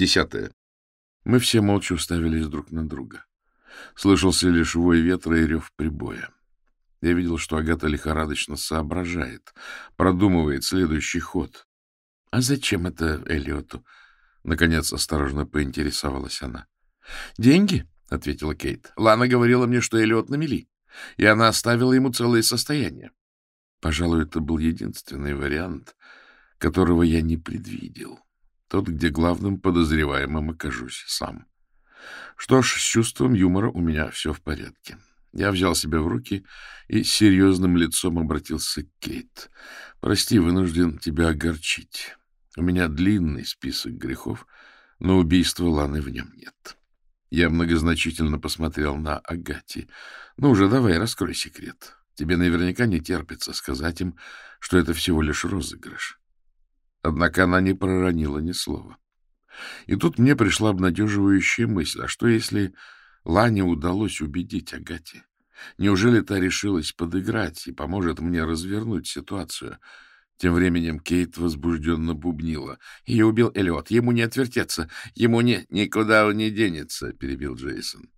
Десятое. Мы все молча уставились друг на друга. Слышался лишь вой ветра и рев прибоя. Я видел, что Агата лихорадочно соображает, продумывает следующий ход. — А зачем это Элиоту? — наконец осторожно поинтересовалась она. — Деньги, — ответила Кейт. — Лана говорила мне, что Элиот на мели, и она оставила ему целое состояние. Пожалуй, это был единственный вариант, которого я не предвидел. Тот, где главным подозреваемым окажусь сам. Что ж, с чувством юмора у меня все в порядке. Я взял себя в руки и серьезным лицом обратился к Кейт. «Прости, вынужден тебя огорчить. У меня длинный список грехов, но убийства Ланы в нем нет». Я многозначительно посмотрел на Агати. «Ну уже давай, раскрой секрет. Тебе наверняка не терпится сказать им, что это всего лишь розыгрыш». Однако она не проронила ни слова. И тут мне пришла обнадеживающая мысль, а что если Лане удалось убедить Агати? Неужели та решилась подыграть и поможет мне развернуть ситуацию? Тем временем Кейт возбужденно бубнила. Ее убил Эллиот. Ему не отвертеться. Ему не... Никуда он не денется, — перебил Джейсон.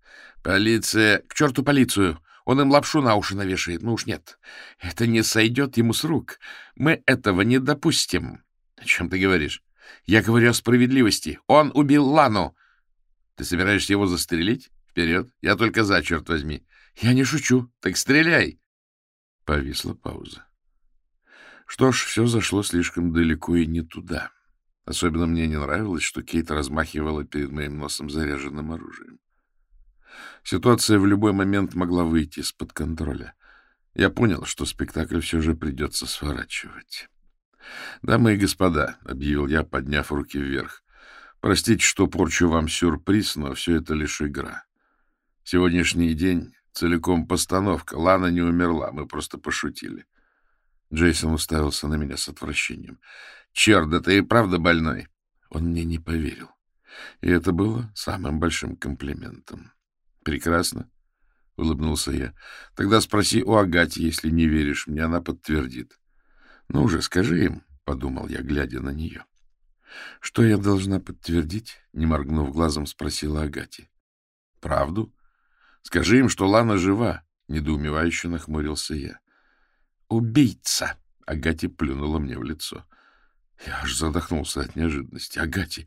Полиция... К черту полицию! Он им лапшу на уши навешает. Ну уж нет. Это не сойдет ему с рук. Мы этого не допустим. О чем ты говоришь? Я говорю о справедливости. Он убил Лану. Ты собираешься его застрелить? Вперед. Я только за, черт возьми. Я не шучу. Так стреляй. Повисла пауза. Что ж, все зашло слишком далеко и не туда. Особенно мне не нравилось, что Кейт размахивала перед моим носом заряженным оружием. Ситуация в любой момент могла выйти из-под контроля. Я понял, что спектакль все же придется сворачивать. — Дамы и господа, — объявил я, подняв руки вверх, — простите, что порчу вам сюрприз, но все это лишь игра. Сегодняшний день целиком постановка. Лана не умерла, мы просто пошутили. Джейсон уставился на меня с отвращением. — Черт, да ты и правда больной? Он мне не поверил. И это было самым большим комплиментом. — Прекрасно, — улыбнулся я. — Тогда спроси у Агати, если не веришь мне, она подтвердит. — Ну уже скажи им, — подумал я, глядя на нее. — Что я должна подтвердить? — не моргнув глазом, спросила Агати. — Правду? Скажи им, что Лана жива, — недоумевающе нахмурился я. — Убийца! — Агати плюнула мне в лицо. Я аж задохнулся от неожиданности. — Агати,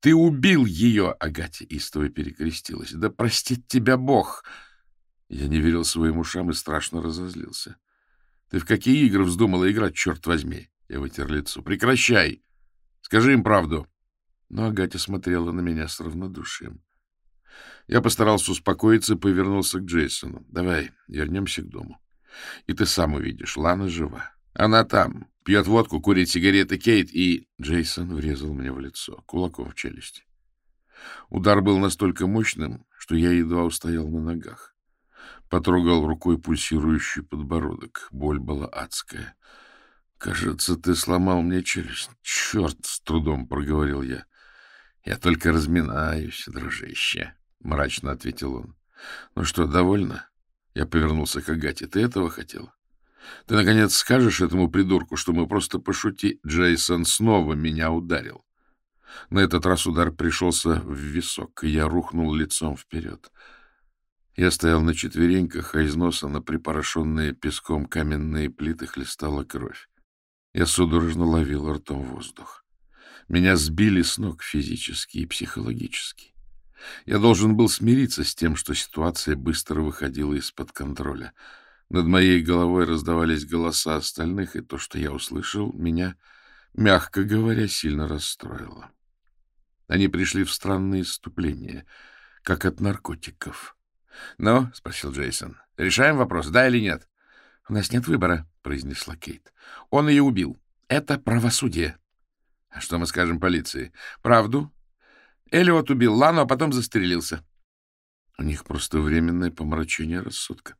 ты убил ее! — Агати истово перекрестилась. — Да простит тебя Бог! Я не верил своим ушам и страшно разозлился. Ты в какие игры вздумала играть, черт возьми? Я вытер лицо. Прекращай! Скажи им правду. Но Агатя смотрела на меня с равнодушием. Я постарался успокоиться и повернулся к Джейсону. Давай, вернемся к дому. И ты сам увидишь, Лана жива. Она там, пьет водку, курит сигареты Кейт и... Джейсон врезал мне в лицо, кулаком в челюсть. Удар был настолько мощным, что я едва устоял на ногах. Потрогал рукой пульсирующий подбородок. Боль была адская. — Кажется, ты сломал мне челюсть. — Черт! — с трудом проговорил я. — Я только разминаюсь, дружище, — мрачно ответил он. — Ну что, довольно? Я повернулся к Агате. — Ты этого хотел? Ты, наконец, скажешь этому придурку, что мы просто пошути? Джейсон снова меня ударил. На этот раз удар пришелся в висок, и я рухнул лицом вперед. — я стоял на четвереньках, а из носа на припорошенные песком каменные плиты хлестала кровь. Я судорожно ловил ртом воздух. Меня сбили с ног физически и психологически. Я должен был смириться с тем, что ситуация быстро выходила из-под контроля. Над моей головой раздавались голоса остальных, и то, что я услышал, меня, мягко говоря, сильно расстроило. Они пришли в странные иступления, как от наркотиков. — Ну, — спросил Джейсон, — решаем вопрос, да или нет? — У нас нет выбора, — произнесла Кейт. — Он ее убил. Это правосудие. — А что мы скажем полиции? — Правду. Эллиот убил Лану, а потом застрелился. У них просто временное помрачение рассудка.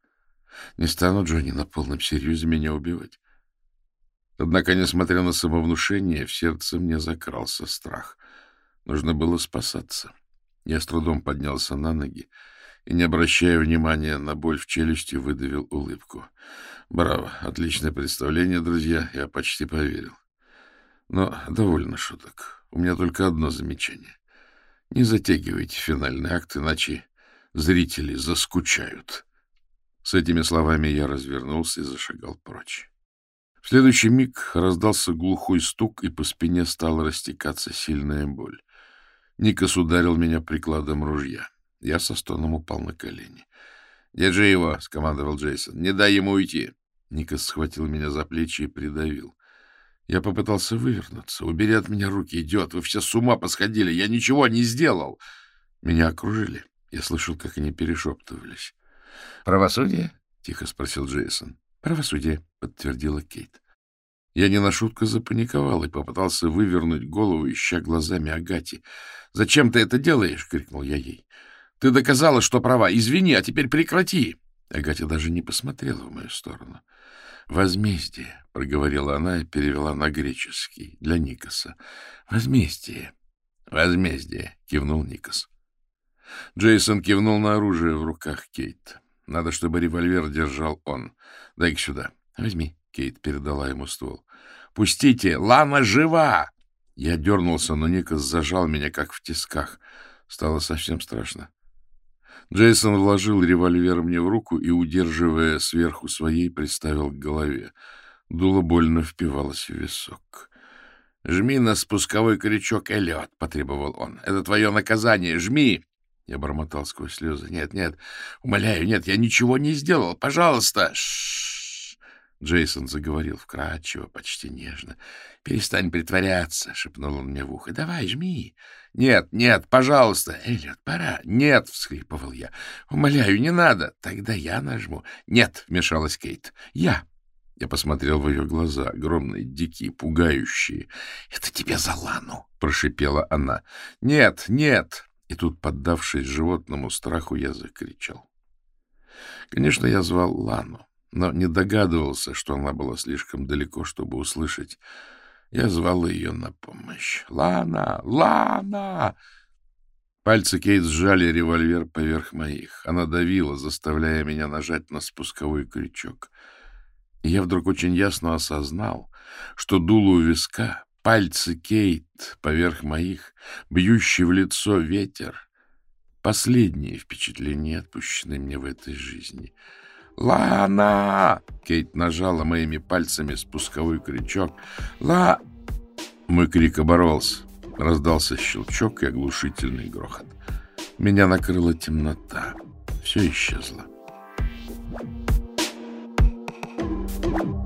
Не станут же они на полном серьезе меня убивать. Однако, несмотря на самовнушение, в сердце мне закрался страх. Нужно было спасаться. Я с трудом поднялся на ноги и, не обращая внимания на боль в челюсти, выдавил улыбку. Браво, отличное представление, друзья, я почти поверил. Но довольно шуток. У меня только одно замечание. Не затягивайте финальный акт, иначе зрители заскучают. С этими словами я развернулся и зашагал прочь. В следующий миг раздался глухой стук, и по спине стала растекаться сильная боль. Никас ударил меня прикладом ружья. Я со стоном упал на колени. — Держи его, — скомандовал Джейсон. — Не дай ему уйти. Никас схватил меня за плечи и придавил. Я попытался вывернуться. Убери от меня руки, идиот. Вы все с ума посходили. Я ничего не сделал. Меня окружили. Я слышал, как они перешептывались. — Правосудие? — тихо спросил Джейсон. — Правосудие, — подтвердила Кейт. Я не на шутку запаниковал и попытался вывернуть голову, ища глазами Агати. — Зачем ты это делаешь? — крикнул я ей. — Ты доказала, что права. Извини, а теперь прекрати. Агатя даже не посмотрела в мою сторону. — Возмездие, — проговорила она и перевела на греческий, для Никаса. — Возмездие. — Возмездие, — кивнул Никас. Джейсон кивнул на оружие в руках Кейт. Надо, чтобы револьвер держал он. Дай-ка сюда. — Возьми. Кейт передала ему ствол. — Пустите! Лана жива! Я дернулся, но Никас зажал меня, как в тисках. Стало совсем страшно. Джейсон вложил револьвер мне в руку и, удерживая сверху своей, приставил к голове. Дуло больно впивалось в висок. — Жми на спусковой крючок, Эллиот, — потребовал он. — Это твое наказание. Жми! Я бормотал сквозь слезы. — Нет, нет, умоляю, нет, я ничего не сделал. Пожалуйста! Ш Джейсон заговорил вкрадчиво, почти нежно. — Перестань притворяться, — шепнул он мне в ухо. — Давай, жми. — Нет, нет, пожалуйста. — Эллиот, пора. — Нет, — всхлипывал я. — Умоляю, не надо. Тогда я нажму. — Нет, — вмешалась Кейт. — Я. Я посмотрел в ее глаза, огромные, дикие, пугающие. — Это тебе за Лану, — прошипела она. — Нет, нет. И тут, поддавшись животному страху, я закричал. Конечно, я звал Лану, но не догадывался, что она была слишком далеко, чтобы услышать. Я звал ее на помощь. «Лана! Лана!» Пальцы Кейт сжали револьвер поверх моих. Она давила, заставляя меня нажать на спусковой крючок. И я вдруг очень ясно осознал, что дуло у виска, пальцы Кейт поверх моих, бьющий в лицо ветер — последнее впечатление, отпущенное мне в этой жизни. «Лана!» — Кейт нажала моими пальцами спусковой крючок. «Ла...» Мой крик оборвался. Раздался щелчок и оглушительный грохот. Меня накрыла темнота. Все исчезло. Thank you.